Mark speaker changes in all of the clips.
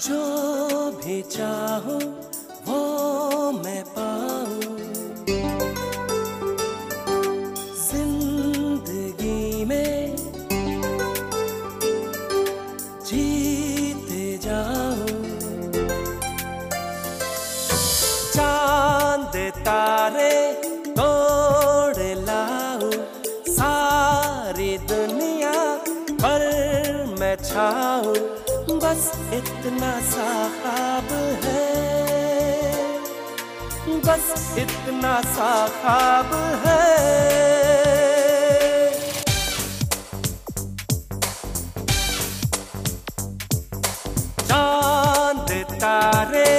Speaker 1: भी चाहूँ, वो मैं पाऊँ। ज़िंदगी में जीते जाऊँ। चाँद तारे तोड़ लाऊं, सारी दुनिया पर मैं छाऊं। बस इतना सा ख्वाब है। बस इतना सा ख्वाब है। चाँद तारे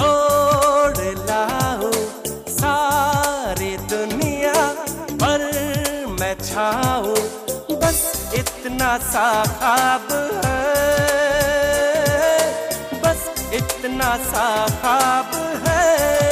Speaker 1: तोड़ लाऊं सारी दुनिया पर मैं छाऊं बस इतना सा ख्वाब इतना सा खाब है।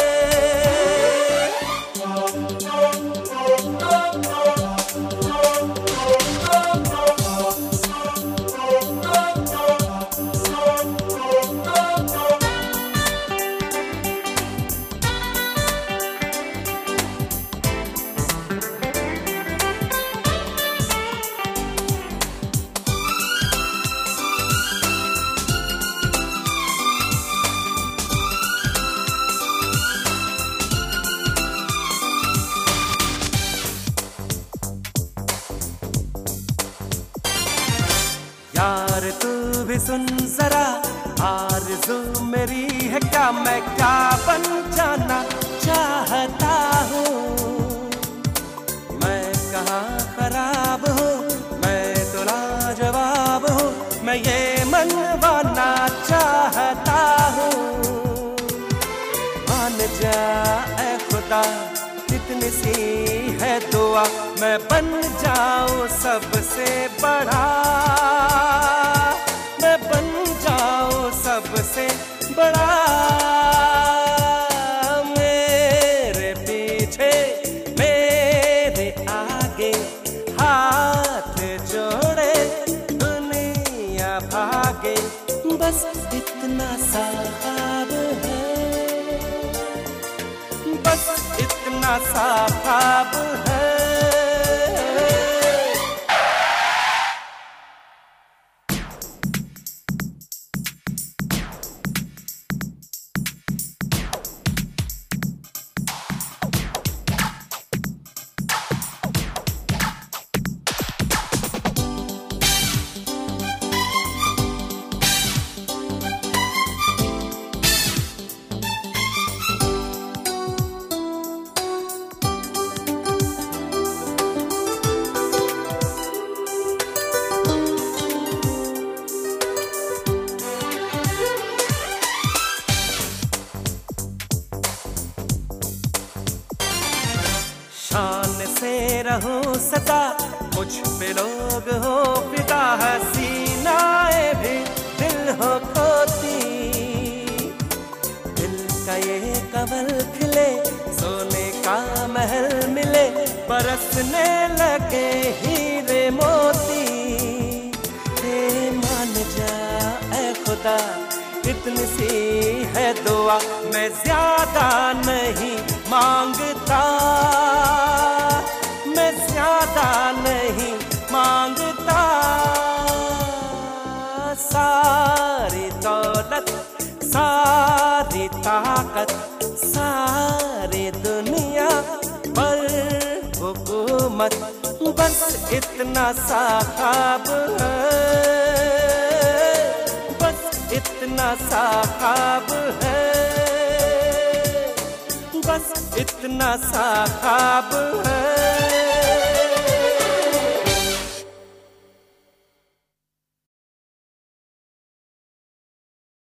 Speaker 1: यार तू भी सुन जरा। आरज़ू मेरी है क्या? मैं क्या बन जाना चाहता हूँ? मैं कहाँ खराब हूँ? मैं तो लाजवाब हूँ। मैं ये मन मनवाना चाहता हूँ। मान जा खुदा, कितनी सी है दुआ। मैं बन जाऊँ सबसे बड़ा। सबसे बड़ा मेरे पीछे मेरे आगे हाथ जोड़े दुनिया भागे। बस इतना सा ख्वाब है। बस इतना सा ख्वाब है। से रहूँ सदा। मुझ पे लोग हो फिदा हसीनाए भी दिल हो खोती। दिल का ये कमल खिले, सोने का महल मिले, बरसने लगे हीरे मोती। हे मान जा खुदा, इतनी सी है दुआ मैं ज़्यादा नहीं माँगता। ज़्यादा नहीं माँगता। सारी दौलत, सारी ताकत, सारी दुनिया पर हुकूमत, बस इतना सा ख्वाब है। बस इतना सा ख्वाब है। बस इतना सा ख्वाब है